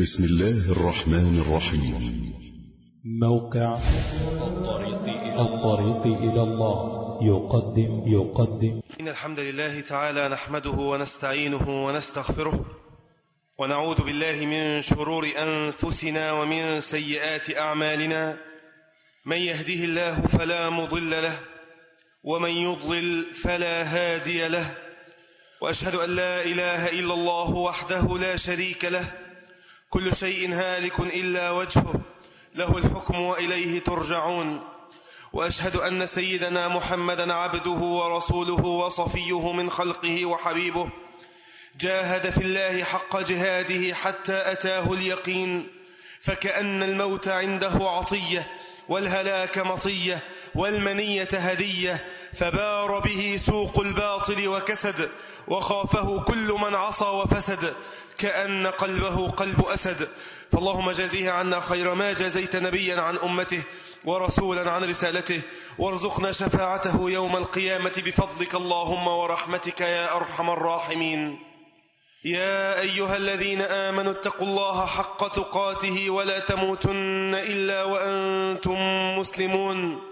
بسم الله الرحمن الرحيم. موقع الطريق إلى, الطريق إلى الله. يقدم يقدم. إن الحمد لله تعالى نحمده ونستعينه ونستغفره ونعوذ بالله من شرور أنفسنا ومن سيئات أعمالنا. من يهده الله فلا مضل له ومن يضلل فلا هادي له. وأشهد أن لا إله إلا الله وحده لا شريك له. كل شيء هالك إلا وجهه له الحكم وإليه ترجعون. وأشهد أن سيدنا محمدا عبده ورسوله وصفيه من خلقه وحبيبه. جاهد في الله حق جهاده حتى أتاه اليقين فكأن الموت عنده عطية والهلاك مطية والمنية هدية فبار به سوق الباطل وكسد وخافه كل من عصى وفسد. كأن قلبه قلب أسد. فاللهم جازيه عنا خير ما جازيت نبيا عن أمته ورسولا عن رسالته. وارزقنا شفاعته يوم القيامة بفضلك اللهم ورحمتك يا أرحم الراحمين. يا أيها الذين آمنوا اتقوا الله حق تقاته ولا تموتن إلا وأنتم مسلمون.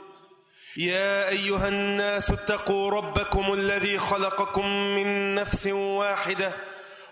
يا أيها الناس اتقوا ربكم الذي خلقكم من نفس واحدة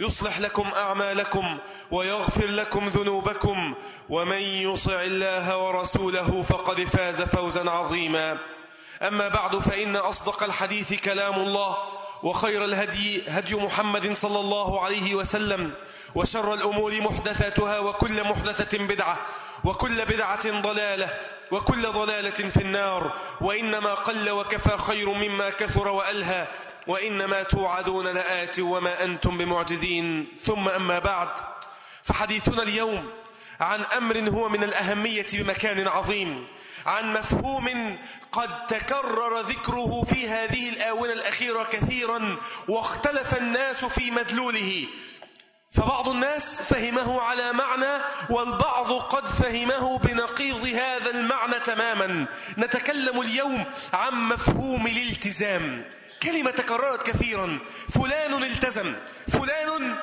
يصلح لكم أعمالكم ويغفر لكم ذنوبكم ومن يطع الله ورسوله فقد فاز فوزا عظيما. أما بعد فإن أصدق الحديث كلام الله وخير الهدي هدي محمد صلى الله عليه وسلم وشر الأمور محدثاتها وكل محدثة بدعة وكل بدعة ضلالة وكل ضلالة في النار. وإنما قل وكفى خير مما كثر وألهى. وإنما توعدون لآت وما أنتم بمعجزين. ثم أما بعد فحديثنا اليوم عن أمر هو من الأهمية بمكان عظيم عن مفهوم قد تكرر ذكره في هذه الآونة الأخيرة كثيرا واختلف الناس في مدلوله. فبعض الناس فهمه على معنى والبعض قد فهمه بنقيض هذا المعنى تماما. نتكلم اليوم عن مفهوم الالتزام. كلمة تكررت كثيرا. فلان التزم. فلان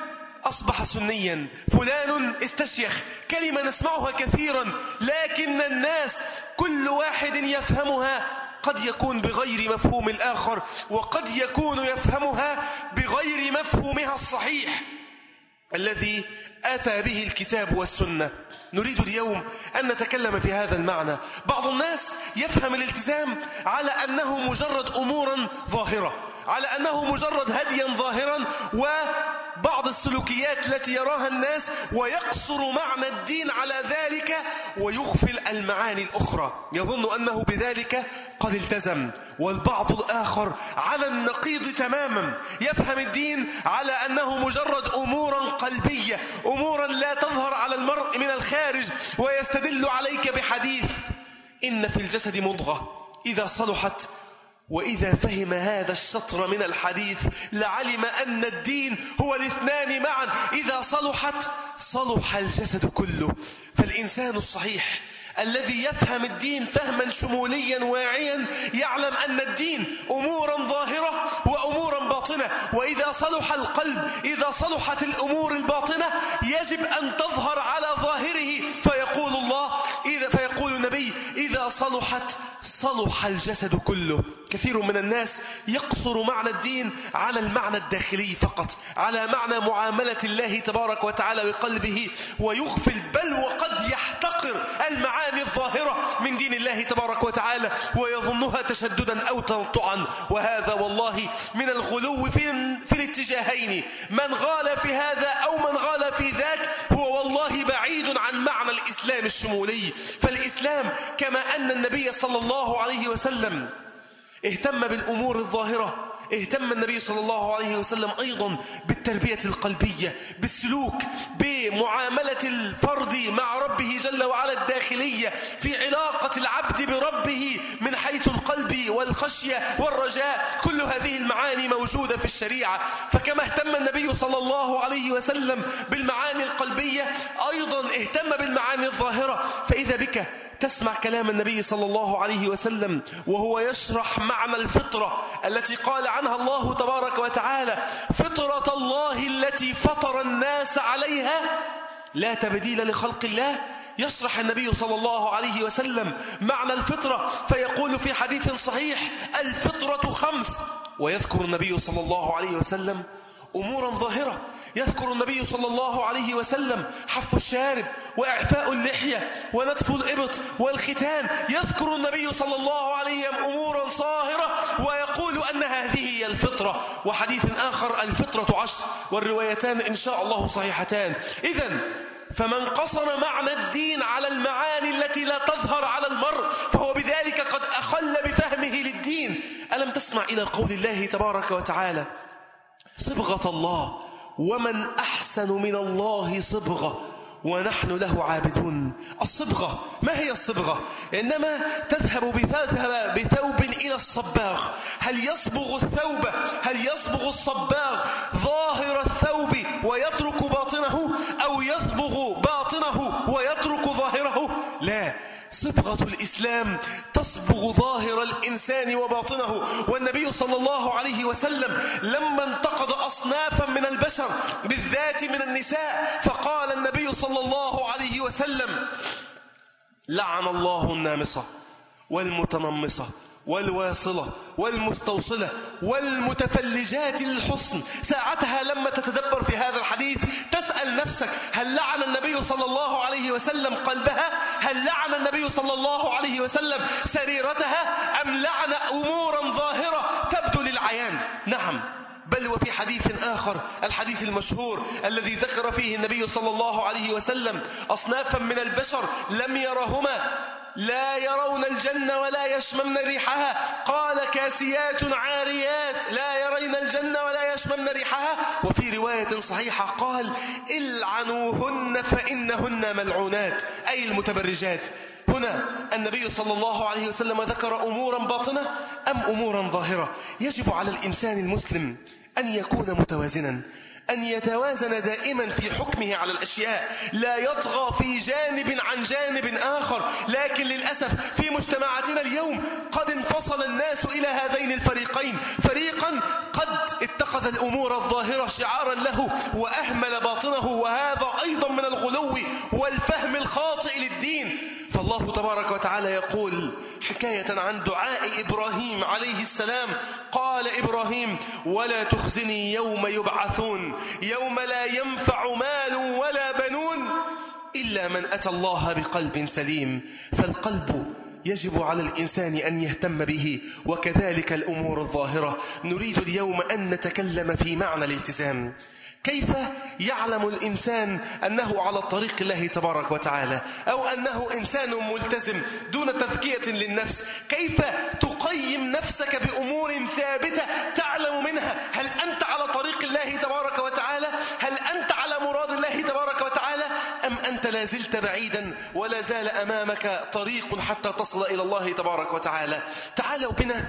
أصبح سنيا. فلان استشيخ. كلمة نسمعها كثيرا. لكن الناس كل واحد يفهمها قد يكون بغير مفهوم الآخر وقد يكون يفهمها بغير مفهومها الصحيح. الذي أتى به الكتاب والسنة. نريد اليوم أن نتكلم في هذا المعنى. بعض الناس يفهم الالتزام على أنه مجرد أمورا ظاهرة. على أنه مجرد هديا ظاهرا وبعض السلوكيات التي يراها الناس ويقصر معنى الدين على ذلك ويغفل المعاني الأخرى. يظن أنه بذلك قد التزم والبعض الآخر على النقيض تماما. يفهم الدين على أنه مجرد أمورا قلبية أمورا لا تظهر على المرء من الخارج ويستدل عليك بحديث إن في الجسد مضغة إذا صلحت وإذا فهم هذا الشطر من الحديث لعلم أن الدين هو الاثنان معا. إذا صلحت صلح الجسد كله. فالإنسان الصحيح الذي يفهم الدين فهما شموليا واعيا يعلم أن الدين أمورا ظاهرة وأمورا باطنة. وإذا صلح القلب إذا صلحت الأمور الباطنة يجب أن تظهر على ظاهره. فيقول الله إذا فيقول النبي إذا صلحت صلح الجسد كله. كثير من الناس يقصر معنى الدين على المعنى الداخلي فقط على معنى معاملة الله تبارك وتعالى بقلبه ويغفل بل وقد يحتقر المعاني الظاهرة من دين الله تبارك وتعالى ويظنها تشددا أو تنطعا. وهذا والله من الغلو في, في الاتجاهين. من غال في هذا أو من غال في ذاك الإسلام الشمولي. فالإسلام كما أن النبي صلى الله عليه وسلم اهتم بالأمور الظاهرة. اهتم النبي صلى الله عليه وسلم أيضا بالتربية القلبية بالسلوك بمعاملة الفرد مع ربه جل وعلا الداخلية في علاقة العبد بربه من حيث القلب والخشية والرجاء. كل هذه المعاني موجودة في الشريعة. فكما اهتم النبي صلى الله عليه وسلم بالمعاني القلبية أيضا اهتم بالمعاني الظاهرة. فإذا بك تسمع كلام النبي صلى الله عليه وسلم وهو يشرح معنى الفطرة التي قال عنها الله تبارك وتعالى فطرة الله التي فطر الناس عليها لا تبديل لخلق الله. يشرح النبي صلى الله عليه وسلم معنى الفطرة فيقول في حديث صحيح الفطرة خمس. ويذكر النبي صلى الله عليه وسلم أمورا ظاهرة. يذكر النبي صلى الله عليه وسلم حف الشارب وإعفاء اللحية ونتف الإبط والختان. يذكر النبي صلى الله عليه وسلم أمورا صاهرة ويقول أن هذه هي الفطرة. وحديث آخر الفطرة عشر والروايتان إن شاء الله صحيحتان. إذا فمن قصر معنى الدين على المعاني التي لا تظهر على المرء فهو بذلك قد أخل بفهمه للدين. ألم تسمع إلى قول الله تبارك وتعالى؟ صبغة الله ومن أحسن من الله صبغة ونحن له عابدون. الصبغة ما هي الصبغة؟ إنما تذهب بتذهب بثوب إلى الصباغ. هل يصبغ الثوب؟ هل يصبغ الصباغ ظاهر الثوب ويترك باطنه؟ أو يصبغ باطنه ويترك صبغة الإسلام تصبغ ظاهر الإنسان وباطنه. والنبي صلى الله عليه وسلم لما انتقد أصنافا من البشر بالذات من النساء فقال النبي صلى الله عليه وسلم لعن الله النامصة والمتنمصة والواصلة والمستوصلة والمتفلجات للحسن. ساعتها لما تتدبر في هذا الحديث تسأل نفسك هل لعن النبي صلى الله عليه وسلم قلبها؟ هل لعن النبي صلى الله عليه وسلم سريرتها؟ أم لعن أمورا ظاهرة تبدو للعيان؟ نعم. بل وفي حديث آخر الحديث المشهور الذي ذكر فيه النبي صلى الله عليه وسلم أصنافا من البشر لم يرهما. لا يرون الجنة ولا يشممن ريحها. قال كاسيات عاريات. لا يرين الجنة ولا يشممن ريحها. وفي رواية صحيحة قال العنوهن فإنهن ملعونات. أي المتبرجات. هنا النبي صلى الله عليه وسلم ذكر أمورا باطنة أم أمورا ظاهرة. يجب على الإنسان المسلم أن يكون متوازنا. أن يتوازن دائما في حكمه على الأشياء لا يطغى في جانب عن جانب آخر. لكن للأسف في مجتمعاتنا اليوم قد انفصل الناس إلى هذين الفريقين. فريقا قد اتخذ الأمور الظاهرة شعارا له وأهمل باطنه وهذا أيضا من الغلو والفهم الخاطئ للدين. فالله تبارك وتعالى يقول حكاية عن دعاء إبراهيم عليه السلام. قال إبراهيم ولا تخزني يوم يبعثون يوم لا ينفع مال ولا بنون إلا من أتى الله بقلب سليم. فالقلب يجب على الإنسان أن يهتم به وكذلك الأمور الظاهرة. نريد اليوم أن نتكلم في معنى الالتزام. كيف يعلم الإنسان أنه على طريق الله تبارك وتعالى؟ أو أنه إنسان ملتزم دون تذكية للنفس؟ كيف تقيم نفسك بأمور ثابتة تعلم منها؟ هل أنت على طريق الله تبارك وتعالى؟ هل أنت على مراد الله تبارك وتعالى؟ أم أنت لا زلت بعيدا ولا زال أمامك طريق حتى تصل إلى الله تبارك وتعالى؟ تعالوا بنا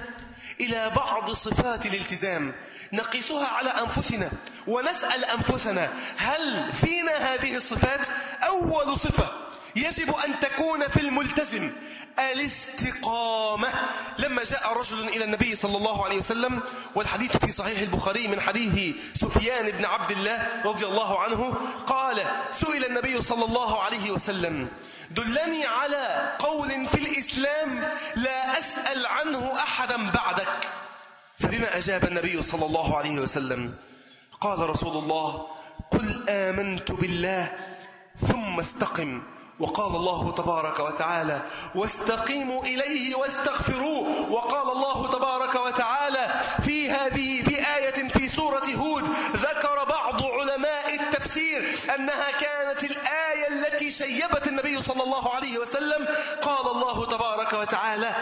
إلى بعض صفات الالتزام. نقيسها على أنفسنا ونسأل أنفسنا هل فينا هذه الصفات؟ أول صفة يجب أن تكون في الملتزم الاستقامة. لما جاء رجل إلى النبي صلى الله عليه وسلم والحديث في صحيح البخاري من حديث سفيان بن عبد الله رضي الله عنه قال سئل النبي صلى الله عليه وسلم دلني على قول في الإسلام لا أسأل عنه أحدا بعدك. فبما أجاب النبي صلى الله عليه وسلم قال رسول الله قل آمنت بالله ثم استقم. وقال الله تبارك وتعالى واستقيموا إليه واستغفروه. وقال الله تبارك وتعالى في هذه في آية في سورة هود ذكر بعض علماء التفسير أنها كانت الآية التي شيبت النبي صلى الله عليه وسلم. قال الله تبارك وتعالى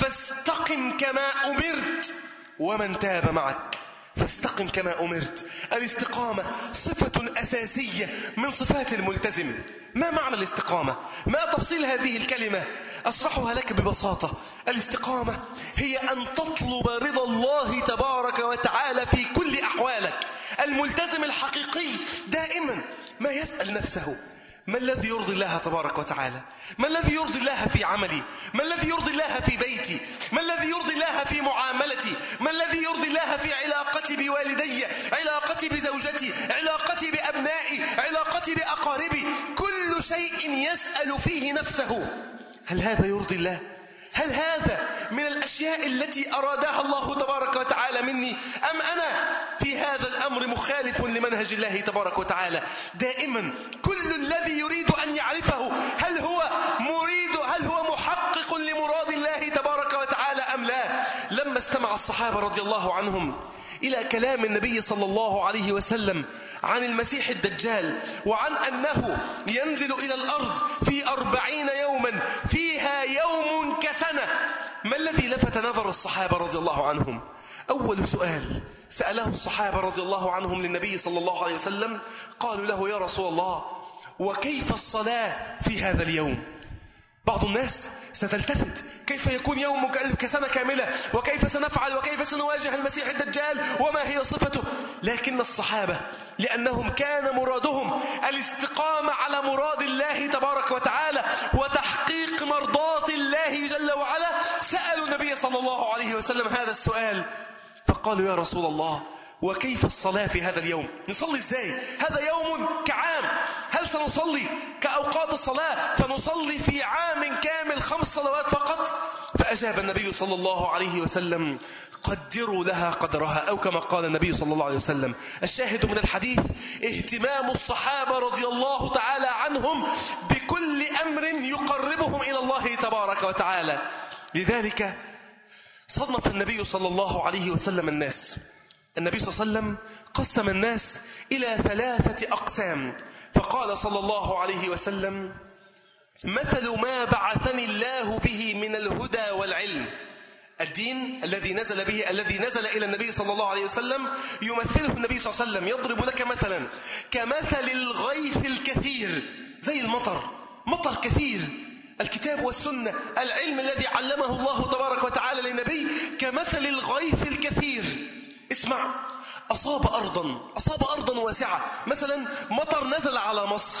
فاستقم كما أمرت. ومن تاب معك فاستقم كما أمرت الاستقامة صفة أساسية من صفات الملتزم ما معنى الاستقامة؟ ما تفصيل هذه الكلمة؟ أشرحها لك ببساطة الاستقامة هي أن تطلب رضا الله تبارك وتعالى في كل أحوالك الملتزم الحقيقي دائما ما يسأل نفسه ما الذي يرضي الله تبارك وتعالى؟ ما الذي يرضي الله في عملي؟ ما الذي يرضي الله في بيتي؟ ما الذي يرضي الله في معاملتي؟ ما الذي يرضي الله في علاقتي بوالدي؟ علاقتي بزوجتي؟ علاقتي بأبنائي؟ علاقتي بأقاربي؟ كل شيء يسأل فيه نفسه. هل هذا يرضي الله؟ هل هذا من الأشياء التي أرادها الله تبارك وتعالى مني؟ أم أنا في هذا الأمر مخالف لمنهج الله تبارك وتعالى؟ دائما كل الذي يريد أن يعرفه هل هو مريد هل هو محقق لمراد الله تبارك وتعالى أم لا؟ لما استمع الصحابة رضي الله عنهم إلى كلام النبي صلى الله عليه وسلم عن المسيح الدجال وعن أنه ينزل إلى الأرض في أربعين يوما فيها يوم كسنة. ما الذي لفت نظر الصحابة رضي الله عنهم؟ أول سؤال سأله الصحابة رضي الله عنهم للنبي صلى الله عليه وسلم قالوا له يا رسول الله وكيف الصلاة في هذا اليوم؟ بعض الناس ستلتفت. كيف يكون يوم كسنة كاملة؟ وكيف سنفعل؟ وكيف سنواجه المسيح الدجال؟ وما هي صفته؟ لكن الصحابة لأنهم كان مرادهم الاستقامة على مراد الله تبارك وتعالى وتحقيق مرضات الله جل وعلا. سألوا النبي صلى الله عليه وسلم هذا السؤال فقالوا يا رسول الله وكيف الصلاة في هذا اليوم؟ نصلي إزاي؟ هذا يوم كعام. هل سنصلي كأوقات الصلاة؟ فنصلي في عام كامل خمس صلوات فقط؟ فأجاب النبي صلى الله عليه وسلم قدروا لها قدرها. أو كما قال النبي صلى الله عليه وسلم. الشاهد من الحديث اهتمام الصحابة رضي الله تعالى عنهم بكل أمر يقربهم إلى الله تبارك وتعالى. لذلك صنف النبي صلى الله عليه وسلم الناس النبي صلى الله عليه وسلم قسم الناس إلى ثلاثة أقسام. فقال صلى الله عليه وسلم مثل ما بعثني الله به من الهدى والعلم. الدين الذي نزل به الذي نزل إلى النبي صلى الله عليه وسلم يمثله النبي صلى الله عليه وسلم. يضرب لك مثلا كمثل الغيث الكثير زي المطر مطر كثير. الكتاب والسنة العلم الذي علمه الله تبارك وتعالى للنبي كمثل الغيث الكثير. اسمع أصاب أرضا أصاب أرضا واسعة. مثلا مطر نزل على مصر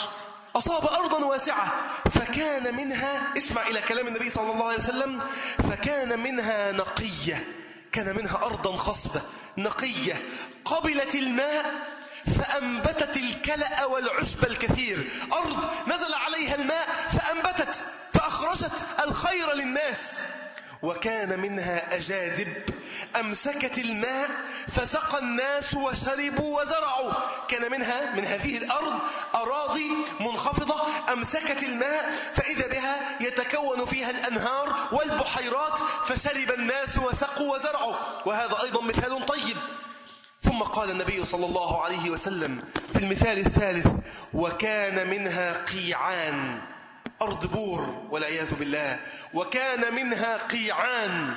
أصاب أرضا واسعة. فكان منها اسمع إلى كلام النبي صلى الله عليه وسلم فكان منها نقية. كان منها أرضا خصبة نقية. قبلت الماء فأنبتت الكلأ والعشب الكثير. أرض نزل عليها الماء فأنبتت فأخرجت الخير للناس. وكان منها أجادب. أمسكت الماء فسقى الناس وشربوا وزرعوا. كان منها من هذه الأرض أراضي منخفضة. أمسكت الماء فإذا بها يتكون فيها الأنهار والبحيرات فشرب الناس وسقوا وزرعوا. وهذا أيضا مثال طيب. ثم قال النبي صلى الله عليه وسلم في المثال الثالث وكان منها قيعان. أرض بور والعياذ بالله وكان منها قيعان.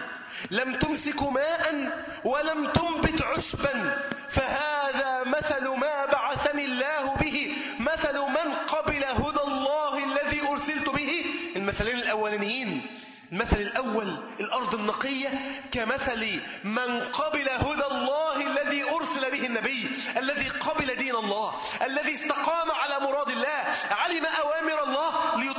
لم تمسك ماء ولم تنبت عشبا. فهذا مثل ما بعثني الله به مثل من قبل هدى الله الذي أرسلت به. المثلين الأولانيين المثل الأول الأرض النقية كمثل من قبل هدى الله الذي أرسل به النبي الذي قبل دين الله الذي استقام على مراد الله علم أوامر الله الذين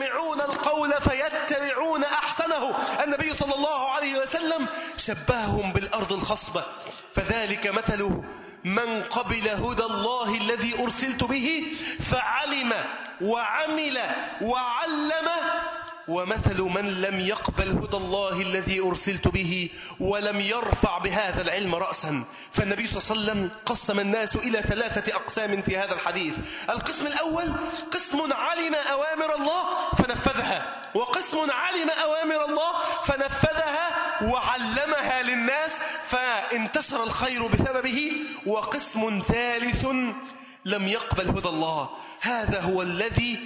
يستمعون القول فيتبعون أحسنه. النبي صلى الله عليه وسلم شبههم بالأرض الخصبة. فذلك مثله من قبل هدى الله الذي أرسلت به فعلم وعمل وعلم ومثل من لم يقبل هدى الله الذي أرسلت به ولم يرفع بهذا العلم رأسا. فالنبي صلى الله عليه وسلم قسم الناس إلى ثلاثة أقسام في هذا الحديث. القسم الأول قسم علم أوامر الله فنفذها. وقسم علم أوامر الله فنفذها وعلمها للناس فانتشر الخير بسببه. وقسم ثالث لم يقبل هدى الله. هذا هو الذي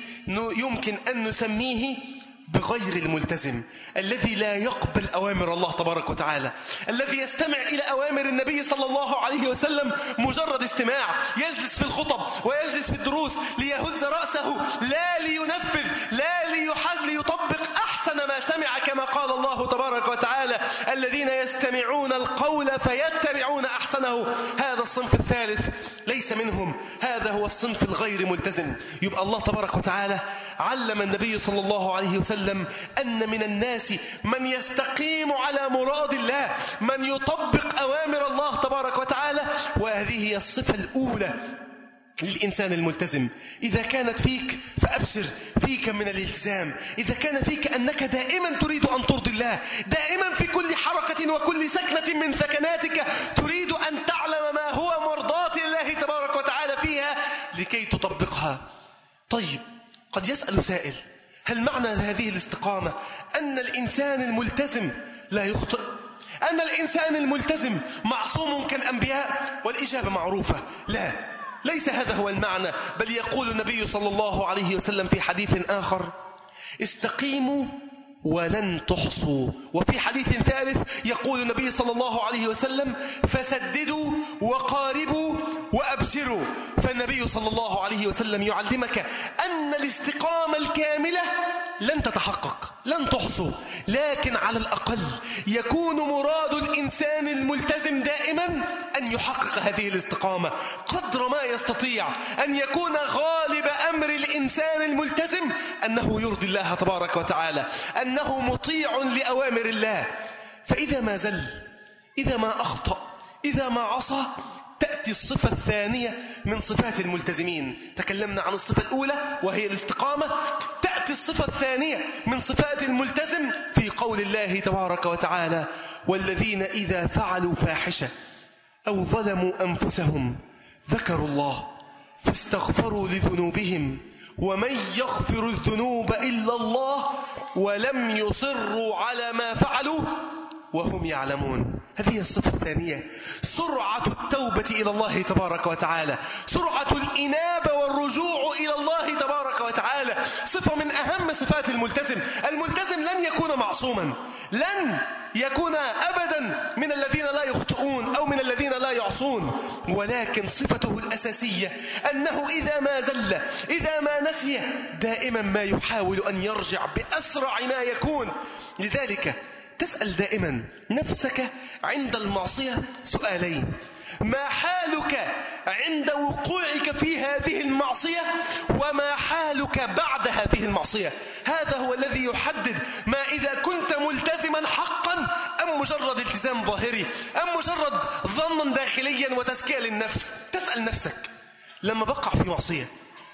يمكن أن نسميه بغير الملتزم الذي لا يقبل أوامر الله تبارك وتعالى الذي يستمع إلى أوامر النبي صلى الله عليه وسلم مجرد استماع يجلس في الخطب ويجلس في الدروس ليهز رأسه لا لينفذ لا ليحد ليطبق أحسن ما سمع كما قال الله تبارك وتعالى الذين يستمعون القول فيتبعون أحسنه. هذا الصنف الثالث ليس منهم هذا هو الصنف الغير ملتزم. يبقى الله تبارك وتعالى علم النبي صلى الله عليه وسلم أن من الناس من يستقيم على مراد الله من يطبق أوامر الله تبارك وتعالى. وهذه هي الصفة الأولى للإنسان الملتزم. إذا كانت فيك فأبشر فيك من الالتزام. إذا كان فيك أنك دائما تريد أن ترضي الله دائما في كل حركة وكل سكنة من سكناتك تريد أن تعلم ما هو مرضاة الله تبارك وتعالى فيها لكي تطبقها. طيب قد يسأل سائل هل معنى هذه الاستقامة أن الإنسان الملتزم لا يخطئ؟ أن الإنسان الملتزم معصوم كالأنبياء والإجابة معروفة. لا ليس هذا هو المعنى بل يقول النبي صلى الله عليه وسلم في حديث آخر استقيموا ولن تحصوا. وفي حديث ثالث يقول النبي صلى الله عليه وسلم فسددوا وقاربوا وأبشروا. فالنبي صلى الله عليه وسلم يعلمك أن الاستقامة الكاملة لن تتحقق. لن تحصوا لكن على الأقل يكون مراد الإنسان الملتزم دائما أن يحقق هذه الاستقامة قدر ما يستطيع أن يكون غالب أمر الإنسان الملتزم أنه يرضي الله تبارك وتعالى أنه مطيع لأوامر الله. فإذا ما زل إذا ما أخطأ إذا ما عصى تأتي الصفة الثانية من صفات الملتزمين. تكلمنا عن الصفة الأولى وهي الاستقامة. تأتي الصفة الثانية من صفات الملتزم في قول الله تبارك وتعالى والذين إذا فعلوا فاحشة أو ظلموا أنفسهم ذكروا الله فاستغفروا لذنوبهم ومن يغفر الذنوب إلا الله ولم يصروا على ما فعلوا وهم يعلمون. هذه الصفة الثانية سرعة التوبة إلى الله تبارك وتعالى. سرعة الإنابة والرجوع إلى الله تبارك وتعالى. صفة من أهم صفات الملتزم. الملتزم لن يكون معصوما. لن يكون أبدا من الذين لا يخطئون أو من الذين لا يعصون. ولكن صفته الأساسية أنه إذا ما زل إذا ما نسي دائما ما يحاول أن يرجع بأسرع ما يكون. لذلك تسأل دائما نفسك عند المعصية سؤالين. ما حالك عند وقوعك في هذه المعصية وما حالك بعد هذه المعصية؟ هذا هو الذي يحدد ما إذا كنت ملتزما حقا أم مجرد التزام ظاهري أم مجرد ظنا داخليا وتزكية للنفس. تسأل نفسك لما بقع في معصية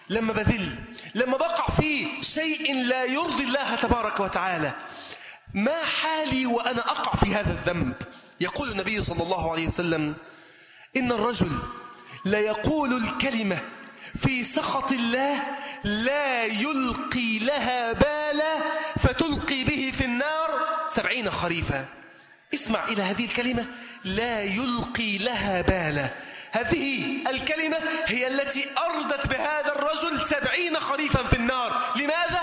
لما بذل لما بقع في شيء لا يرضي الله تبارك وتعالى ما حالي وأنا أقع في هذا الذنب. يقول النبي صلى الله عليه وسلم إن الرجل لا يقول الكلمة في سخط الله لا يلقي لها بالا فتلقي به في النار سبعين خريفا اسمع إلى هذه الكلمة لا يلقي لها بالا. هذه الكلمة هي التي أردت بهذا الرجل سبعين خريفا في النار. لماذا؟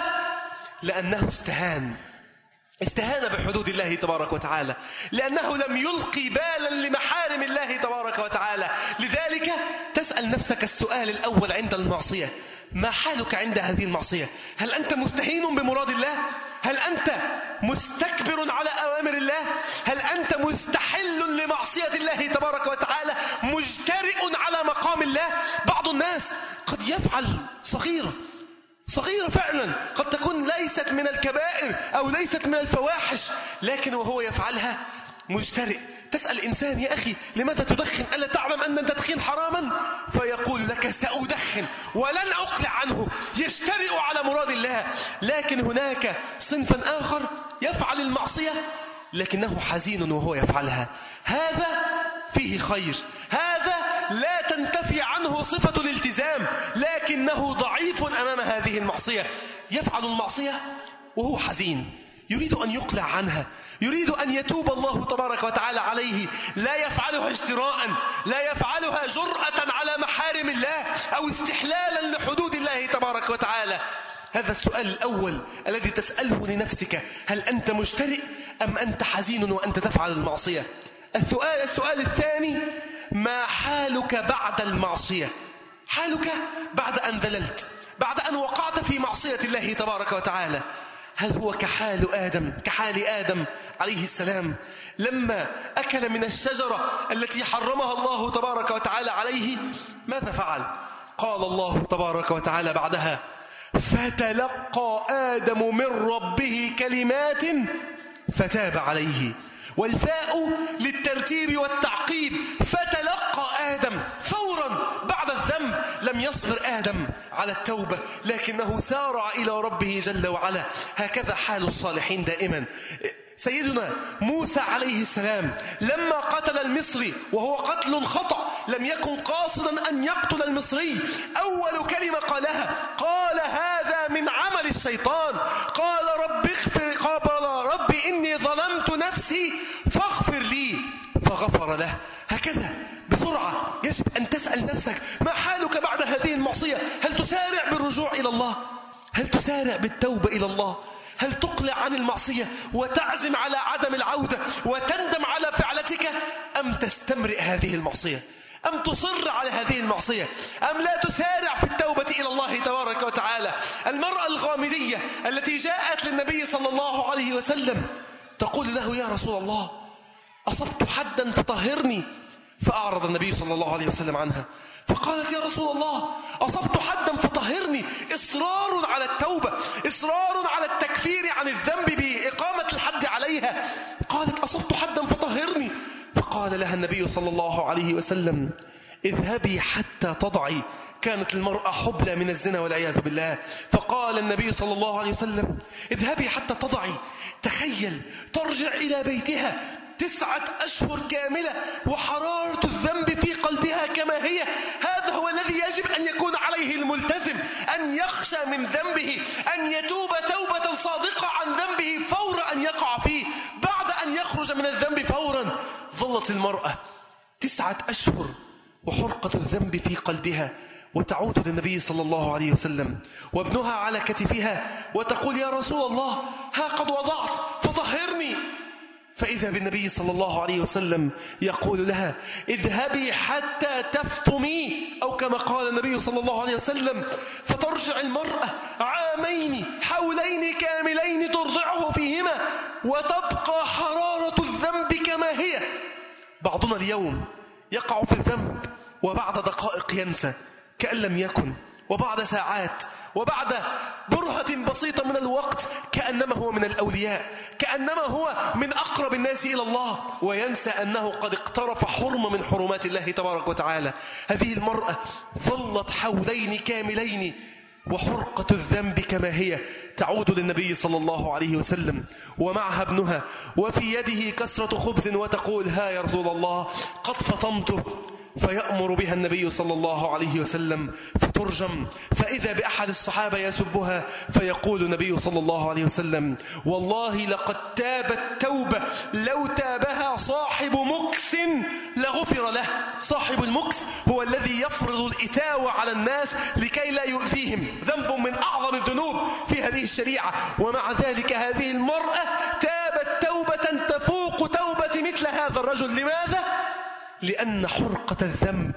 لأنه استهان. استهان بحدود الله تبارك وتعالى لأنه لم يلقي بالا لمحارم الله تبارك وتعالى. لذلك تسأل نفسك السؤال الأول عند المعصية ما حالك عند هذه المعصية؟ هل أنت مستهين بمراد الله؟ هل أنت مستكبر على أوامر الله؟ هل أنت مستحل لمعصية الله تبارك وتعالى؟ مجترئ على مقام الله؟ بعض الناس قد يفعل صغيرة صغيرة فعلا. قد تكون ليست من الكبائر أو ليست من الفواحش لكن وهو يفعلها مجترئ. تسأل إنسان يا أخي لماذا تدخن؟ ألا تعلم أن التدخين حراما؟ فيقول لك سأدخن ولن أقلع عنه. يجترئ على مراد الله. لكن هناك صنفا آخر يفعل المعصية لكنه حزين وهو يفعلها. هذا فيه خير. هذا لا تنتفي عنه صفة الالتزام لكنه ضعيف أمام هذه المعصية. يفعل المعصية وهو حزين. يريد أن يقلع عنها. يريد أن يتوب الله تبارك وتعالى عليه. لا يفعلها اجتراء لا يفعلها جرأة على محارم الله أو استحلالا لحدود الله تبارك وتعالى. هذا السؤال الأول الذي تسأله لنفسك هل أنت مجترئ أم أنت حزين وأنت تفعل المعصية؟ السؤال, السؤال الثاني ما حالك بعد المعصية؟ حالك بعد أن ذللت بعد أن وقعت في معصية الله تبارك وتعالى. هل هو كحال آدم كحال آدم عليه السلام؟ لما أكل من الشجرة التي حرمها الله تبارك وتعالى عليه ماذا فعل؟ قال الله تبارك وتعالى بعدها فتلقى آدم من ربه كلمات فتاب عليه. والفاء للترتيب والتعقيب. فتلقى آدم فورا بعد الذنب. لم يصبر آدم على التوبة لكنه سارع إلى ربه جل وعلا. هكذا حال الصالحين دائما. سيدنا موسى عليه السلام لما قتل المصري وهو قتل خطأ لم يكن قاصدا أن يقتل المصري. أول كلمة قالها قال هذا من عمل الشيطان. قال رب اغفر قال رب إني ظلمت نفسي فاغفر لي فغفر له هكذا بسرعة تسأل نفسك ما حالك بعد هذه المعصية؟ هل تسارع بالرجوع إلى الله؟ هل تسارع بالتوبة إلى الله؟ هل تقلع عن المعصية وتعزم على عدم العودة وتندم على فعلتك؟ أم تستمرئ هذه المعصية؟ أم تصر على هذه المعصية؟ أم لا تسارع في التوبة إلى الله تبارك وتعالى؟ المرأة الغامدية التي جاءت للنبي صلى الله عليه وسلم تقول له يا رسول الله أصبت حدا فطهرني. فأعرض النبي صلى الله عليه وسلم عنها. فقالت يا رسول الله أصبت حدا فطهرني. إصرار على التوبة إصرار على التكفير عن الذنب بإقامة الحد عليها. قالت أصبت حدا فطهرني. فقال لها النبي صلى الله عليه وسلم اذهبي حتى تضعي. كانت المرأة حبلى من الزنا والعياذ بالله. فقال النبي صلى الله عليه وسلم اذهبي حتى تضعي. تخيل ترجع إلى بيتها. تسعة أشهر كاملة وحرارة الذنب في قلبها كما هي. هذا هو الذي يجب أن يكون عليه الملتزم أن يخشى من ذنبه أن يتوب توبة صادقة عن ذنبه فور أن يقع فيه. بعد أن يخرج من الذنب فورا ظلت المرأة تسعة أشهر وحرقة الذنب في قلبها وتعود للنبي صلى الله عليه وسلم وابنها على كتفها وتقول يا رسول الله ها قد وضعت فطهرني فإذا بالنبي صلى الله عليه وسلم يقول لها اذهبي حتى تفطمي أو كما قال النبي صلى الله عليه وسلم فترجع المرأة عامين حولين كاملين ترضعه فيهما وتبقى حرارة الذنب كما هي. بعضنا اليوم يقع في الذنب وبعد دقائق ينسى كأن لم يكن. وبعد ساعات وبعد برهة بسيطة من الوقت كأنما هو من الأولياء كأنما هو من أقرب الناس إلى الله. وينسى أنه قد اقترف حرمة من حرمات الله تبارك وتعالى. هذه المرأة ظلت حولين كاملين وحرقة الذنب كما هي تعود للنبي صلى الله عليه وسلم. ومعها ابنها وفي يده كسرة خبز وتقول ها يا رسول الله قد فطمته فيأمر بها النبي صلى الله عليه وسلم فترجم فإذا بأحد الصحابة يسبها فيقول النبي صلى الله عليه وسلم والله لقد تابت توبة لو تابها صاحب مكس لغفر له. صاحب المكس هو الذي يفرض الإتاوة على الناس لكي لا يؤذيهم. ذنب من أعظم الذنوب في هذه الشريعة. ومع ذلك هذه المرأة تابت توبة تفوق توبة مثل هذا الرجل. لماذا؟ لأن حرقة الذنب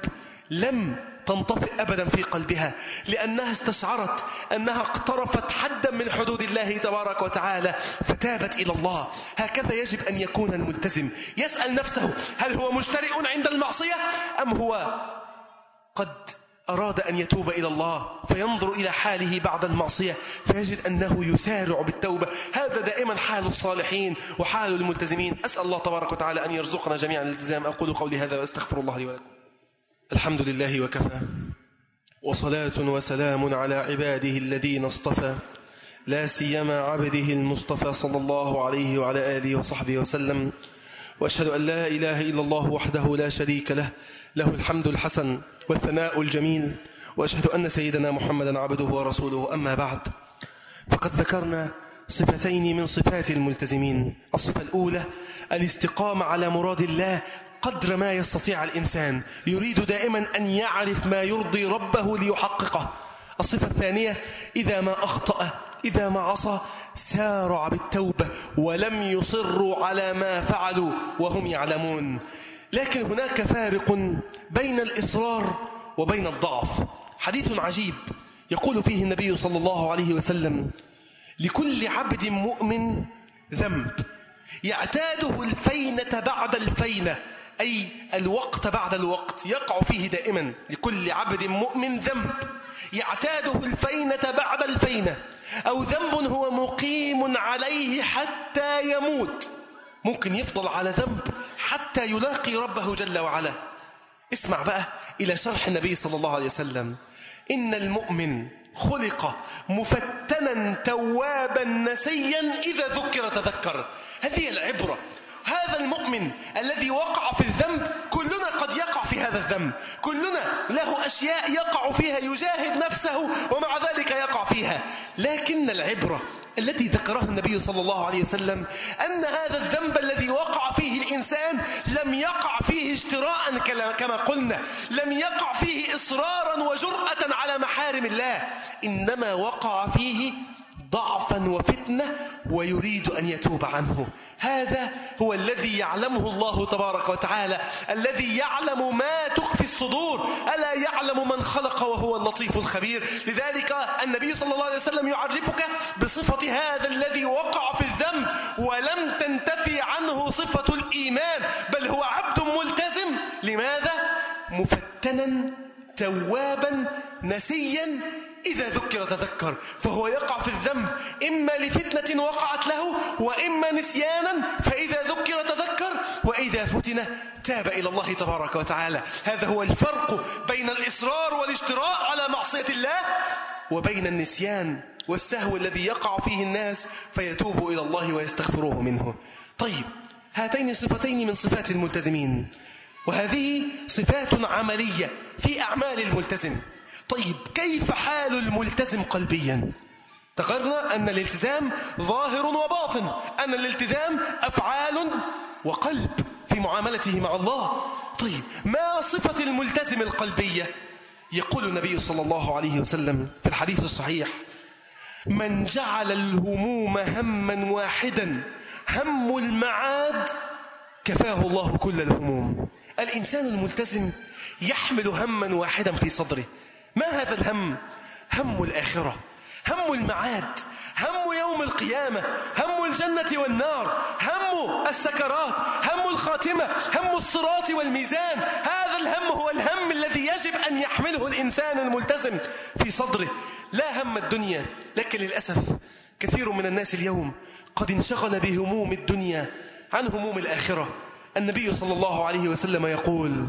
لم تنطفئ أبدا في قلبها لأنها استشعرت أنها اقترفت حدا من حدود الله تبارك وتعالى فتابت إلى الله. هكذا يجب أن يكون الملتزم يسأل نفسه هل هو مجترئ عند المعصية أم هو قد أراد أن يتوب إلى الله فينظر إلى حاله بعد المعصية فيجد أنه يسارع بالتوبة. هذا دائما حال الصالحين وحال الملتزمين. أسأل الله تبارك وتعالى أن يرزقنا جميعا الالتزام. أقول قولي هذا وأستغفر الله لي ولكم. الحمد لله وكفى وصلاة وسلام على عباده الذين اصطفى لا سيما عبده المصطفى صلى الله عليه وعلى آله وصحبه وسلم. وأشهد أن لا إله إلا الله وحده لا شريك له له الحمد الحسن والثناء الجميل وأشهد أن سيدنا محمدا عبده ورسوله أما بعد فقد ذكرنا صفتين من صفات الملتزمين. الصفة الأولى الاستقامة على مراد الله قدر ما يستطيع الإنسان يريد دائما أن يعرف ما يرضي ربه ليحققه. الصفة الثانية إذا ما أخطأ إذا ما عصى سارع بالتوبة ولم يصروا على ما فعلوا وهم يعلمون. لكن هناك فارق بين الإصرار وبين الضعف. حديث عجيب يقول فيه النبي صلى الله عليه وسلم لكل عبد مؤمن ذنب. يعتاده الفينة بعد الفينة أي الوقت بعد الوقت. يقع فيه دائما لكل عبد مؤمن ذنب. يعتاده الفينة بعد الفينة أو ذنب هو مقيم عليه حتى يموت. ممكن يفضل على ذنب حتى يلاقي ربه جل وعلا. اسمع بقى إلى شرح النبي صلى الله عليه وسلم. إن المؤمن خلق مفتنا توابا نسيا إذا ذكر تذكر. هذه العبرة. هذا المؤمن الذي وقع في الذنب كلنا هذا الذنب. كلنا له أشياء يقع فيها يجاهد نفسه ومع ذلك يقع فيها. لكن العبرة التي ذكرها النبي صلى الله عليه وسلم أن هذا الذنب الذي وقع فيه الإنسان لم يقع فيه اجتراء كما قلنا لم يقع فيه إصرارا وجرأة على محارم الله. إنما وقع فيه ضعفا وفتنة ويريد أن يتوب عنه. هذا هو الذي يعلمه الله تبارك وتعالى الذي يعلم ما تخفي الصدور. ألا يعلم من خلق وهو اللطيف الخبير؟ لذلك النبي صلى الله عليه وسلم يعرفك بصفة هذا الذي وقع في الذنب ولم تنتفي عنه صفة الإيمان بل هو عبد ملتزم. لماذا؟ مفتنا توابا نسيا إذا ذكر تذكر فهو يقع في الذنب. إما لفتنة وقعت له وإما نسيانا فإذا ذكر تذكر وإذا فتن تاب إلى الله تبارك وتعالى. هذا هو الفرق بين الإصرار والاشتراء على معصية الله وبين النسيان والسهو الذي يقع فيه الناس فيتوب إلى الله ويستغفروه منه. طيب هاتين صفتين من صفات الملتزمين. وهذه صفات عملية في أعمال الملتزم. طيب كيف حال الملتزم قلبيا؟ ذكرنا أن الالتزام ظاهر وباطن أن الالتزام أفعال وقلب في معاملته مع الله. طيب ما صفة الملتزم القلبية؟ يقول النبي صلى الله عليه وسلم في الحديث الصحيح من جعل الهموم هما واحدا هم المعاد كفاه الله كل الهموم. الإنسان الملتزم يحمل هما واحدا في صدره. ما هذا الهم؟ هم الآخرة هم المعاد هم يوم القيامة هم الجنة والنار هم السكرات هم الخاتمة هم الصراط والميزان. هذا الهم هو الهم الذي يجب أن يحمله الإنسان الملتزم في صدره. لا هم الدنيا لكن للأسف كثير من الناس اليوم قد انشغل بهموم الدنيا عن هموم الآخرة. النبي صلى الله عليه وسلم يقول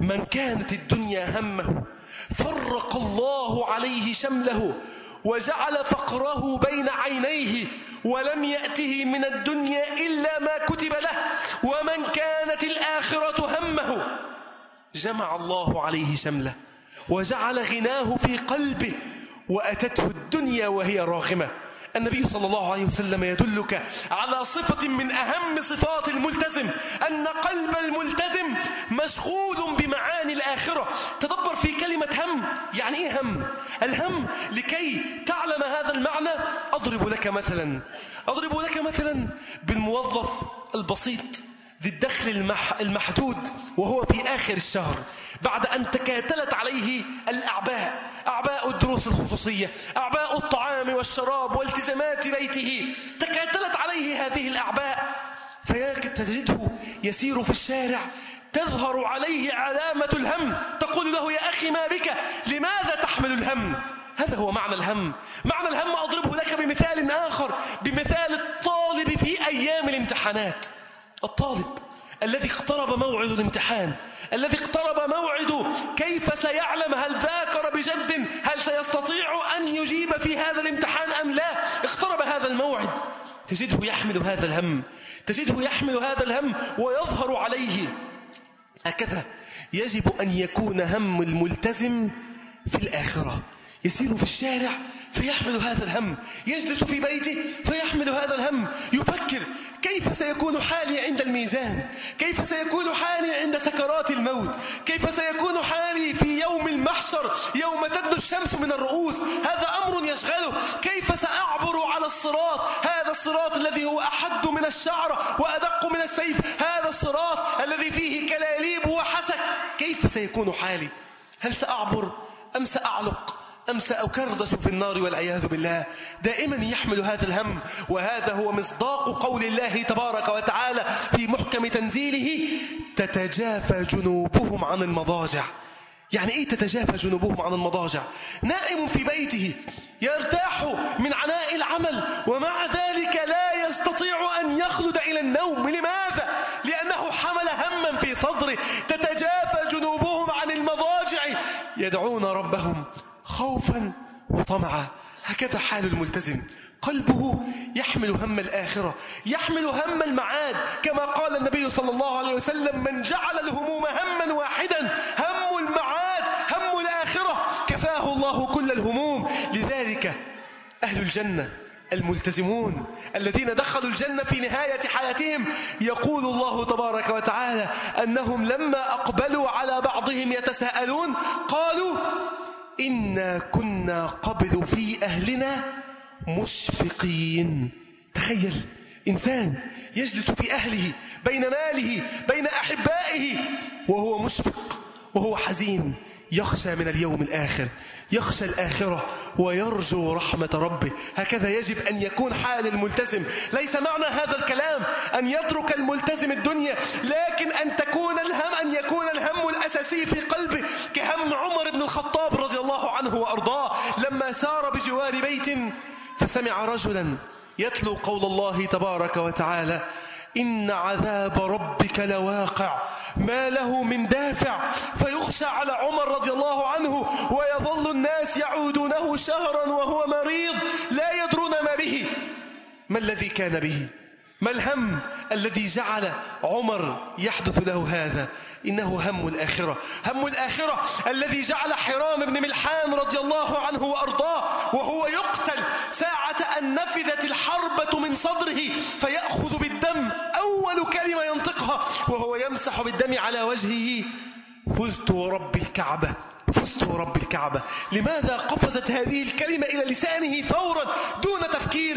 من كانت الدنيا همه فرق الله عليه شمله وجعل فقره بين عينيه ولم يأته من الدنيا إلا ما كتب له ومن كانت الآخرة همه. جمع الله عليه شمله وجعل غناه في قلبه وأتته الدنيا وهي راغمة. النبي صلى الله عليه وسلم يدلك على صفة من أهم صفات الملتزم أن قلب الملتزم مشغول بمعاني الآخرة. تدبر في كلمة هم يعني إيه هم؟ الهم لكي تعلم هذا المعنى. أضرب لك مثلا أضرب لك مثلا بالموظف البسيط ذي الدخل المحدود وهو في آخر الشهر. بعد أن تكاتلت عليه الأعباء أعباء الدروس الخصوصية أعباء الطعام والشراب والتزامات بيته. تكاتلت عليه هذه الأعباء فتجده يسير في الشارع تظهر عليه علامة الهم. تقول له يا أخي ما بك؟ لماذا تحمل الهم؟ هذا هو معنى الهم. معنى الهم أضربه لك بمثال آخر بمثال الطالب في أيام الامتحانات. الطالب الذي اقترب موعد الامتحان الذي اقترب موعده كيف سيعلم هل ذاكر بجد؟ هل سيستطيع أن يجيب في هذا الامتحان أم لا؟ اقترب هذا الموعد. تجده يحمل هذا الهم. تجده يحمل هذا الهم ويظهر عليه. هكذا يجب أن يكون هم الملتزم في الآخرة. يسير في الشارع فيحمل هذا الهم. يجلس في بيته فيحمل هذا الهم. يفكر كيف سيكون حالي عند الميزان كيف سيكون حالي عند سكرات الموت كيف سيكون حالي في يوم المحشر المحشر يوم تدنو الشمس من الرؤوس. هذا أمر يشغله. كيف سأعبر على الصراط؟ هذا الصراط الذي هو أحد من الشعر وأدق من السيف. هذا الصراط الذي فيه كلاليب وحسك. كيف سيكون حالي؟ هل سأعبر أم سأعلق؟ أم سأكردس في النار والعياذ بالله؟ دائما يحمل هذا الهم. وهذا هو مصداق قول الله تبارك وتعالى في محكم تنزيله تتجافى جنوبهم عن المضاجع. يعني إيه تتجافى جنوبهم عن المضاجع؟ نائم في بيته يرتاح من عناء العمل ومع ذلك لا يستطيع أن يخلد إلى النوم. لماذا؟ لأنه حمل هما في صدره. تتجافى جنوبهم عن المضاجع. يدعون ربهم خوفا وطمعا. هكذا حال الملتزم. قلبه يحمل هم الآخرة يحمل هم المعاد. كما قال النبي صلى الله عليه وسلم من جعل الهموم هما واحدا هم المعاد هم الآخرة. كفاه الله كل الهموم. لذلك أهل الجنة الملتزمون الذين دخلوا الجنة في نهاية حياتهم يقول الله تبارك وتعالى أنهم لما أقبلوا على بعضهم يتساءلون قالوا إنا كنا قبل في أهلنا مشفقين. تخيل إنسان يجلس في أهله بين ماله بين أحبائه وهو مشفق وهو حزين. يخشى من اليوم الآخر يخشى الآخرة ويرجو رحمة ربه. هكذا يجب أن يكون حال الملتزم. ليس معنى هذا الكلام أن يترك الملتزم الدنيا لكن أن تكون الهم أن يكون الهم الأساسي في قلبه كهم عمر بن الخطاب رضي الله عنه وأرضاه لما سار بجوار بيت فسمع رجلا يتلو قول الله تبارك وتعالى إن عذاب ربك لواقع ما له من دافع. فيخشى على عمر رضي الله عنه ويظل الناس يعودونه شهرا وهو مريض لا يدرون ما به. ما الذي كان به؟ ما الهم الذي جعل عمر يحدث له هذا؟ إنه هم الآخرة. هم الآخرة الذي جعل حرام بن ملحان رضي الله عنه وأرضاه وهو يقتل ساعة أن نفذت الحربة من صدره فيأخذ بالدم أول كلمة ينطقها وهو يمسح بالدم على وجهه. فزت ورب الكعبة فزت ورب الكعبة. لماذا قفزت هذه الكلمة إلى لسانه فورا دون تفكير؟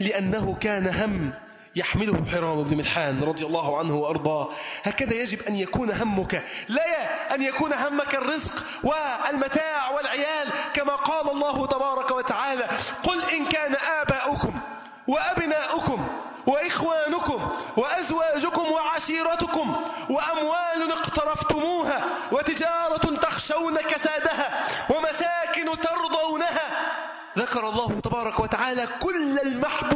لأنه كان هم يحمله حرام بن ملحان رضي الله عنه وأرضاه. هكذا يجب أن يكون همك. لا أن يكون همك الرزق والمتاع والعيال كما قال الله تبارك وتعالى قل إن كان آباؤكم وأبناؤكم وإخوانكم وأزواجكم وعشيرتكم وأموال اقترفتموها وتجارة تخشون كسادها ومساكن ترضونها ذكر الله تبارك وتعالى كل المحبوبات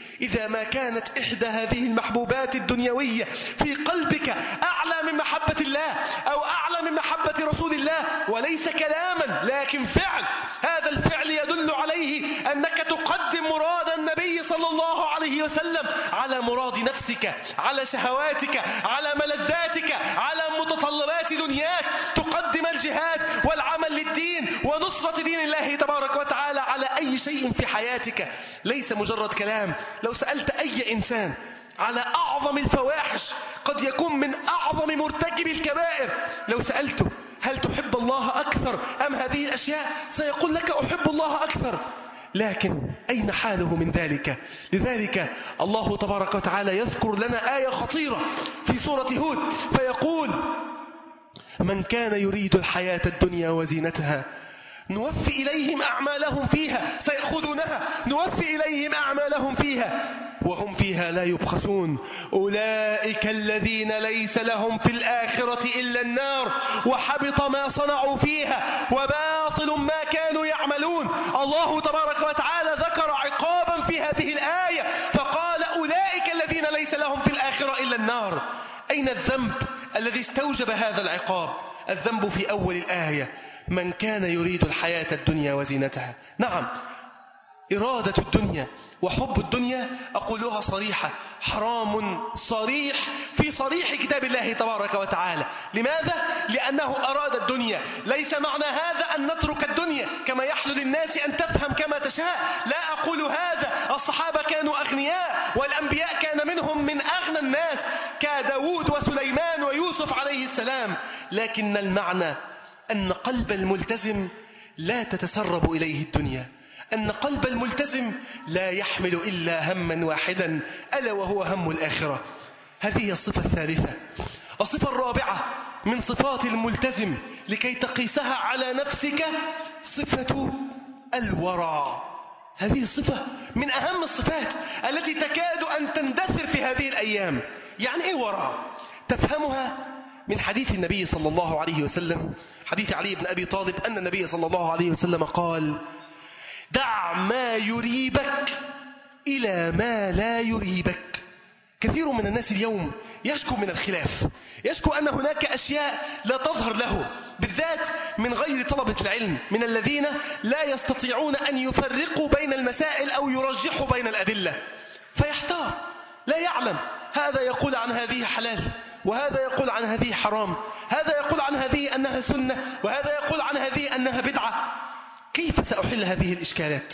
إذا ما كانت إحدى هذه المحبوبات الدنيوية في قلبك أعلى من محبة الله أو أعلى من محبة رسول الله وليس كلاما لكن فعل. هذا الفعل يدل عليه أنك تقدم مراد النبي صلى الله عليه وسلم على مراد نفسك على شهواتك على ملذاتك على متطلبات دنياك. تقدم الجهاد والعمل للدين ونصرة دين الله تبارك وتعالى على أي شيء في حياتك. ليس مجرد كلام. لو سألت أي إنسان على أعظم الفواحش قد يكون من أعظم مرتكب الكبائر. لو سألته هل تحب الله أكثر أم هذه الأشياء سيقول لك أحب الله أكثر. لكن أين حاله من ذلك؟ لذلك الله تبارك وتعالى يذكر لنا آية خطيرة في سورة هود فيقول من كان يريد الحياة الدنيا وزينتها نوفي إليهم أعمالهم فيها سيأخذونها. نوفي إليهم أعمالهم فيها. وهم فيها لا يبخسون. أولئك الذين ليس لهم في الآخرة إلا النار. وحبط ما صنعوا فيها. وباطل ما كانوا يعملون. الله تبارك وتعالى ذكر عقابا في هذه الآية. فقال أولئك الذين ليس لهم في الآخرة إلا النار. أين الذنب الذي استوجب هذا العقاب؟ الذنب في أول الآية. من كان يريد الحياة الدنيا وزينتها. نعم إرادة الدنيا وحب الدنيا أقولها صريحة. حرام صريح في صريح كتاب الله تبارك وتعالى. لماذا؟ لأنه أراد الدنيا. ليس معنى هذا أنه للناس أن تفهم كما تشاء. لا أقول هذا. الصحابة كانوا أغنياء والأنبياء كان منهم من أغنى الناس كداود وسليمان ويوسف عليه السلام. لكن المعنى أن قلب الملتزم لا تتسرب إليه الدنيا. أن قلب الملتزم لا يحمل إلا هما واحدا ألا وهو هم الآخرة. هذه الصفة الثالثة. الصفة الرابعة من صفات الملتزم لكي تقيسها على نفسك صفة الورع هذه الصفة من أهم الصفات التي تكاد أن تندثر في هذه الأيام. يعني إيه ورع؟ تفهمها من حديث النبي صلى الله عليه وسلم حديث علي بن أبي طالب أن النبي صلى الله عليه وسلم قال دع ما يريبك إلى ما لا يريبك. كثير من الناس اليوم يشكو من الخلاف يشكو أن هناك أشياء لا تظهر له بالذات من غير طلبة العلم من الذين لا يستطيعون أن يفرقوا بين المسائل أو يرجحوا بين الأدلة. فيحتار لا يعلم هذا يقول عن هذه حلال. وهذا يقول عن هذه حرام هذا يقول عن هذه أنها سنة وهذا يقول عن هذه أنها بدعة. كيف سأحل هذه الإشكالات؟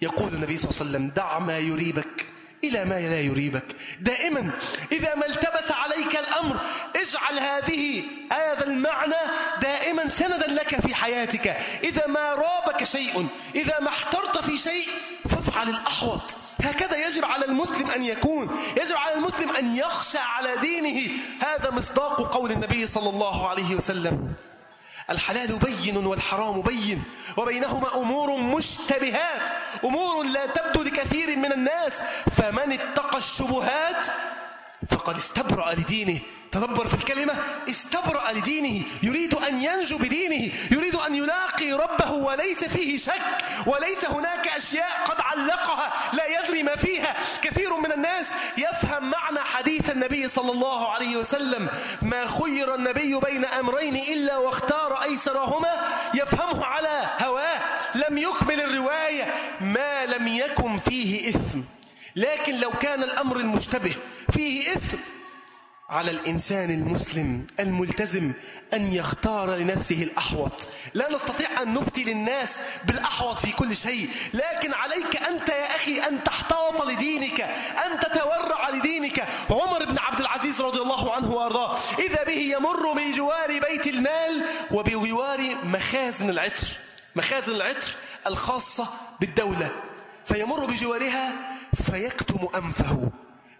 يقول النبي صلى الله عليه وسلم دع ما يريبك إلى ما لا يريبك. دائما إذا ما التبس عليك الأمر اجعل هذه هذا المعنى دائما سندا لك في حياتك. إذا ما رابك شيء إذا ما احترت في شيء فافعل الأحوط. هكذا يجب على المسلم أن يكون يجب على المسلم أن يخشى على دينه. هذا مصداق قول النبي صلى الله عليه وسلم. الحلال بين والحرام بين وبينهما أمور مشتبهات أمور لا تبدو لكثير من الناس. فمن اتقى الشبهات فقد استبرأ لدينه. تدبر في الكلمة. استبرأ لدينه. يريد أن ينجو بدينه. يريد أن يلاقي ربه وليس فيه شك. وليس هناك أشياء قد علقها. لا يدري ما فيها. كثير من الناس يفهم معنى حديث النبي صلى الله عليه وسلم. ما خير النبي بين أمرين إلا واختار أيسرهما يفهمه على هواه. لم يكمل الرواية. ما لم يكن فيه إثم. لكن لو كان الأمر المشتبه فيه إثم على الإنسان المسلم الملتزم أن يختار لنفسه الأحوط. لا نستطيع أن نفتي للناس بالأحوط في كل شيء لكن عليك أنت يا أخي أن تحتاط لدينك أن تتورع لدينك. عمر بن عبد العزيز رضي الله عنه وأرضاه إذا به يمر بجوار بيت المال وبجوار مخازن العطر مخازن العطر الخاصة بالدولة فيمر بجوارها فيكتم أنفه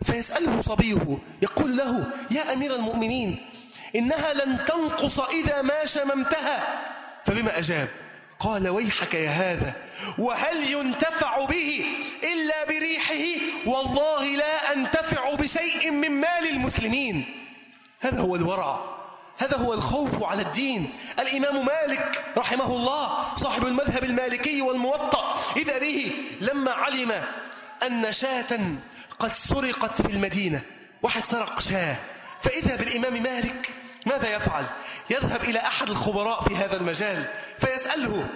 فيسأله صبيه يقول له يا أمير المؤمنين إنها لن تنقص إذا ما شممتها. فبما أجاب قال ويحك يا هذا وهل ينتفع به إلا بريحه؟ والله لا أنتفع بشيء من مال المسلمين. هذا هو الورع هذا هو الخوف على الدين. الإمام مالك رحمه الله صاحب المذهب المالكي والموطأ إذا به لما علم أن شاة قد سرقت في المدينة واحد سرق شاة. فإذا بالإمام مالك ماذا يفعل؟ يذهب إلى أحد الخبراء في هذا المجال فيسأله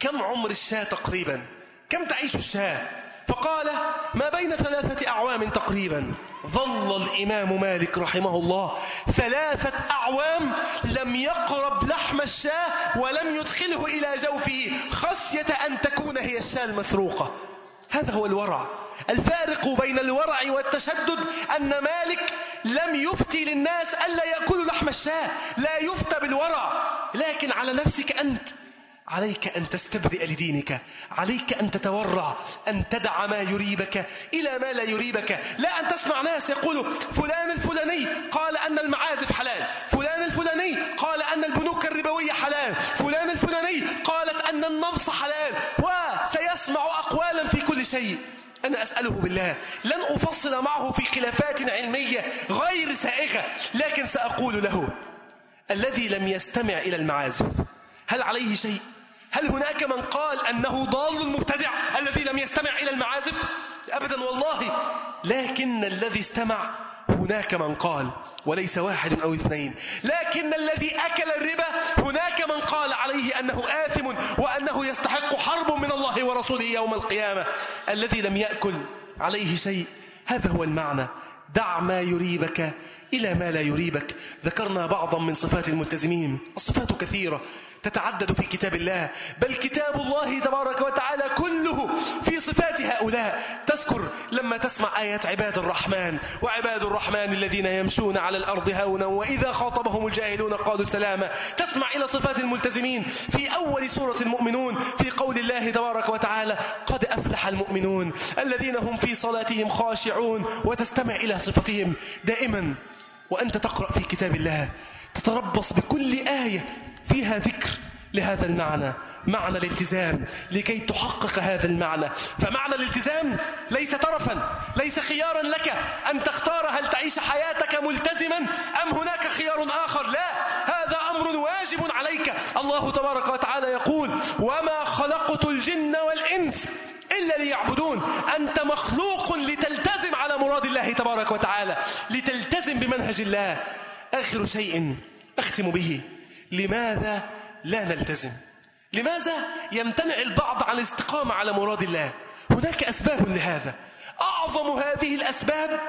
كم عمر الشاة تقريبا؟ كم تعيش الشاة؟ فقال ما بين ثلاثة أعوام تقريبا. ظل الإمام مالك رحمه الله ثلاثة أعوام لم يقرب لحم الشاة ولم يدخله إلى جوفه خشية أن تكون هي الشاة المسروقة. هذا هو الورع. الفارق بين الورع والتشدد أن مالك لم يفتي للناس ألا يأكلوا لحم الشاة. لا يفتى بالورع. لكن على نفسك أنت. عليك أن تستبرئ لدينك. عليك أن تتورع. أن تدع ما يريبك. إلى ما لا يريبك. لا أن تسمع ناس يقولوا فلان الفلاني قال أن المعازف حلال. فلان الفلاني قال أن البنوك الربوية حلال فلان الفلاني قالت أن النص حلال وسيسمع أقوالا في كل شيء أنا أسأله بالله لن أفصل معه في خلافات علمية غير سائغة لكن سأقول له الذي لم يستمع إلى المعازف هل عليه شيء؟ هل هناك من قال أنه ضال مبتدع الذي لم يستمع إلى المعازف؟ أبدا والله لكن الذي استمع هناك من قال وليس واحد أو اثنين. لكن الذي أكل الربا هناك من قال عليه أنه آثم وأنه يستحق حرب من الله ورسوله يوم القيامة. الذي لم يأكل عليه شيء هذا هو المعنى. دع ما يريبك إلى ما لا يريبك. ذكرنا بعضا من صفات الملتزمين. الصفات كثيرة. تتعدد في كتاب الله بل كتاب الله تبارك وتعالى كله في صفات هؤلاء. تذكر لما تسمع آيات عباد الرحمن وعباد الرحمن الذين يمشون على الأرض هونا وإذا خاطبهم الجاهلون قالوا سلاما. تسمع إلى صفات الملتزمين في أول سورة المؤمنون في قول الله تبارك وتعالى قد أفلح المؤمنون الذين هم في صلاتهم خاشعون وتستمع إلى صفتهم دائما. وأنت تقرأ في كتاب الله تتربص بكل آية فيها ذكر لهذا المعنى معنى الالتزام لكي تحقق هذا المعنى. فمعنى الالتزام ليس ترفا ليس خيارا لك أن تختار هل تعيش حياتك ملتزما أم هناك خيار آخر. لا هذا أمر واجب عليك. الله تبارك وتعالى يقول وما خلقت الجن والإنس إلا ليعبدون أنت مخلوق لتلتزم على مراد الله تبارك وتعالى لتلتزم بمنهج الله. آخر شيء أختم به. لماذا لا نلتزم؟ لماذا يمتنع البعض عن الاستقامة على مراد الله؟ هناك أسباب لهذا. أعظم هذه الأسباب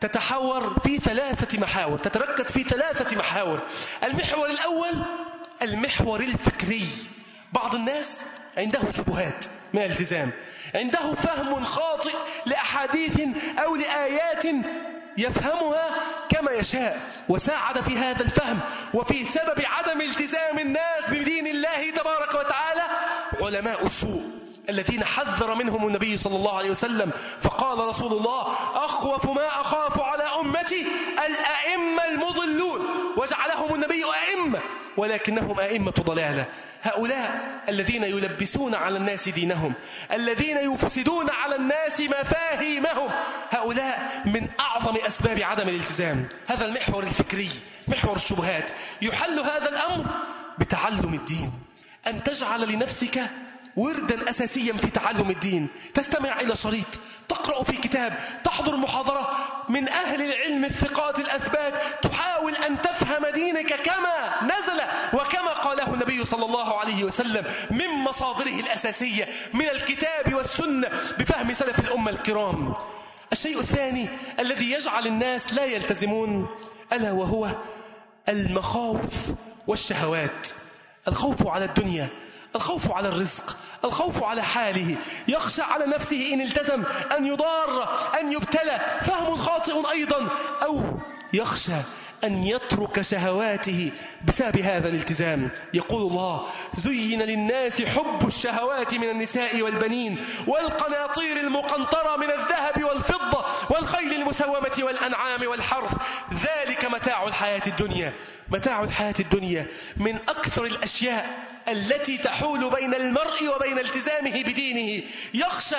تتحور في ثلاثة محاور تتركز في ثلاثة محاور. المحور الأول المحور الفكري. بعض الناس عنده شبهات من الالتزام. عنده فهم خاطئ لأحاديث أو لآيات يفهمها كما يشاء وساعد في هذا الفهم وفي سبب عدم التزام الناس بدين الله تبارك وتعالى علماء السوء الذين حذر منهم النبي صلى الله عليه وسلم فقال رسول الله أخوف ما أخاف على أمتي الأئمة المضلون. وجعلهم النبي أئمة ولكنهم أئمة ضلالة. هؤلاء الذين يلبسون على الناس دينهم الذين يفسدون على الناس مفاهيمهم. هؤلاء من أعظم أسباب عدم الالتزام. هذا المحور الفكري محور الشبهات. يحل هذا الأمر بتعلم الدين. أن تجعل لنفسك وردا أساسيا في تعلم الدين. تستمع إلى شريط. تقرأ في كتاب. تحضر محاضرة. من أهل العلم الثقات الأثبات. تحاول أن تفهم دينك كما نزل وكما قاله النبي صلى الله عليه وسلم من مصادره الأساسية من الكتاب والسنة بفهم سلف الأمة الكرام. الشيء الثاني الذي يجعل الناس لا يلتزمون ألا وهو المخاوف والشهوات. الخوف على الدنيا. الخوف على الرزق. الخوف على حاله يخشى على نفسه إن التزم أن يضار أن يبتلى فهم خاطئ أيضا أو يخشى أن يترك شهواته بسبب هذا الالتزام. يقول الله زين للناس حب الشهوات من النساء والبنين والقناطير المقنطرة من الذهب والفضة والخيل المسومة والأنعام والحرث. ذلك متاع الحياة الدنيا. متاع الحياة الدنيا من أكثر الأشياء التي تحول بين المرء وبين التزامه بدينه. يخشى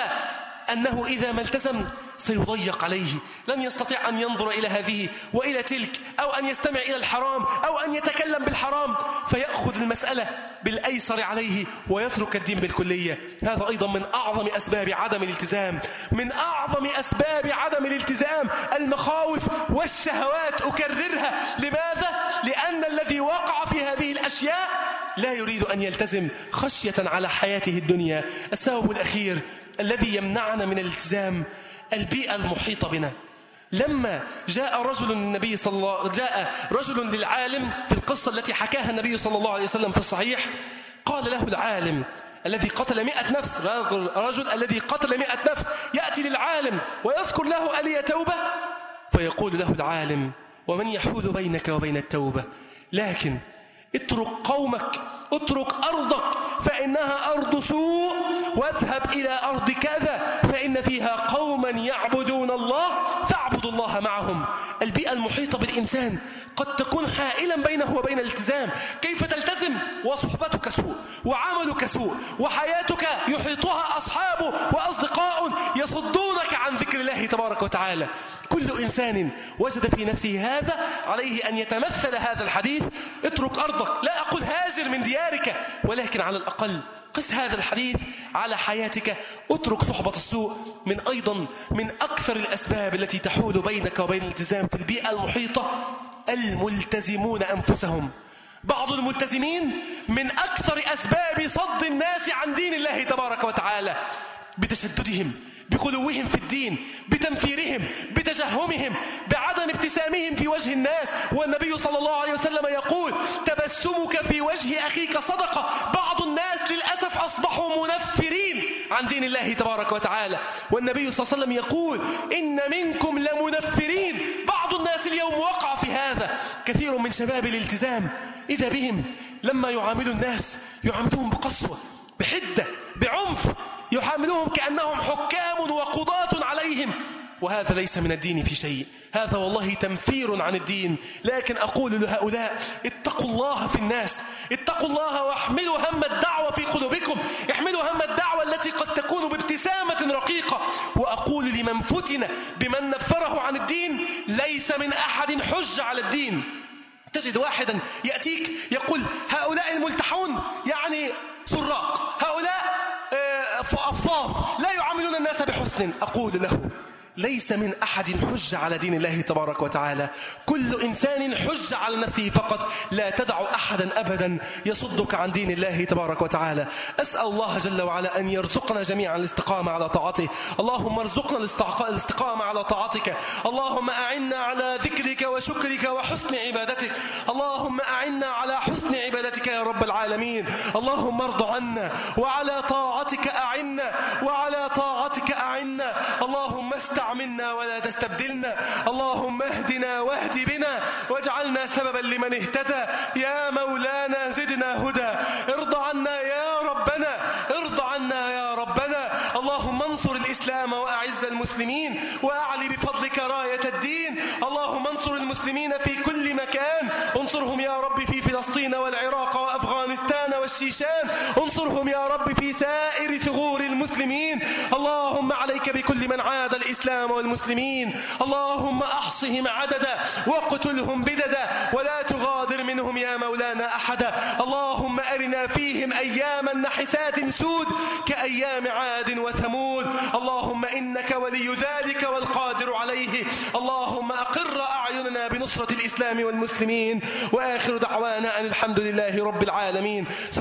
أنه إذا ما التزم سيضيق عليه. لن يستطيع أن ينظر إلى هذه وإلى تلك أو أن يستمع إلى الحرام أو أن يتكلم بالحرام. فيأخذ المسألة بالأيسر عليه ويترك الدين بالكلية. هذا أيضا من أعظم أسباب عدم الالتزام. من أعظم أسباب عدم الالتزام المخاوف والشهوات. أكررها. لماذا؟ لأن الذي وقع في هذه الأشياء لا يريد أن يلتزم خشية على حياته الدنيا. السبب الأخير الذي يمنعنا من الالتزام البيئة المحيطة بنا. لما جاء رجل للنبي صلى الله جاء رجل للعالم في القصة التي حكاها النبي صلى الله عليه وسلم في الصحيح قال له العالم الذي قتل مئة نفس رجل الذي قتل مئة نفس يأتي للعالم ويذكر له ألي توبة؟ فيقول له العالم ومن يحول بينك وبين التوبة؟ لكن اترك قومك اترك أرضك فإنها أرض سوء واذهب إلى أرض كذا فإن فيها قوما يعبدون الله فاعبدوا الله معهم. البيئة المحيطة بالإنسان قد تكون حائلا بينه وبين الالتزام. كيف تلتزم؟ وصحبتك سوء وعملك سوء وحياتك يحيطها أصحاب وأصدقاء يصدونك عن ذكر الله تبارك وتعالى. كل إنسان وجد في نفسه هذا عليه أن يتمثل هذا الحديث. اترك أرضك. لا أقول هاجر من ديارك ولكن على الأقل قس هذا الحديث على حياتك. اترك صحبة السوء من أيضا من أكثر الأسباب التي تحول بينك وبين الالتزام في البيئة المحيطة. الملتزمون أنفسهم. بعض الملتزمين من أكثر أسباب صد الناس عن دين الله تبارك وتعالى. بتشددهم بغلوهم في الدين بتنفيرهم بتجهمهم بعدم ابتسامهم في وجه الناس. والنبي صلى الله عليه وسلم يقول تبسمك في وجه أخيك صدقة. بعض الناس للأسف أصبحوا منفرين عن دين الله تبارك وتعالى. والنبي صلى الله عليه وسلم يقول إن منكم لمنفرين. بعض الناس اليوم وقع في هذا. كثير من شباب الالتزام. إذا بهم لما يعاملوا الناس يعاملوهم بقسوة بحدة بعنف يعاملوهم كأنهم حكام وقضاة عليهم. وهذا ليس من الدين في شيء. هذا والله تنفير عن الدين. لكن أقول لهؤلاء اتقوا الله في الناس. اتقوا الله واحملوا هم الدعوة في قلوبكم. احملوا هم الدعوة التي قد تكون بابتسامة رقيقة. وأقول لمن فتن بمن نفره عن الدين ليس من أحد حج على الدين. تجد واحدا يأتيك يقول هؤلاء الملتحون يعني سراق. هؤلاء آه، أفضاض لا يعاملون الناس بحسن. أقول له ليس من أحد حج على دين الله تبارك وتعالى. كل إنسان حج على نفسه فقط. لا تدع أحدا أبدا يصدك عن دين الله تبارك وتعالى. أسأل الله جل وعلا أن يرزقنا جميعا الاستقامة على طاعته. اللهم ارزقنا الاستقامة على طاعتك. اللهم أعنا على ذكرك وشكرك وحسن عبادتك. اللهم أعنا على حسن عبادتك يا رب العالمين. اللهم ارض عنا وعلى طاعتك أعنا وعلى طاعتك أعنا اللهم استعملنا ولا تستبدلنا. اللهم اهدنا واهد بنا. واجعلنا سببا لمن اهتدى. يا مولانا زدنا هدى. ارض عنا يا ربنا. ارض عنا يا ربنا. اللهم انصر الإسلام وأعز المسلمين. وأعلي بفضلك راية الدين. اللهم انصر المسلمين في كل مكان. انصرهم يا رب في فلسطين والعراق. والشيشان انصرهم يا رب في سائر ثغور المسلمين. اللهم عليك بكل من عاد الإسلام والمسلمين. اللهم أحصهم عددا واقتلهم بددا ولا تغادر منهم يا مولانا أحدا. اللهم أرنا فيهم أياما نحسات سود كأيام عاد وثمود. اللهم إنك ولي ذلك والقادر عليه. اللهم أقر أعيننا بنصرة الإسلام والمسلمين. وآخر دعوانا أن الحمد لله رب العالمين.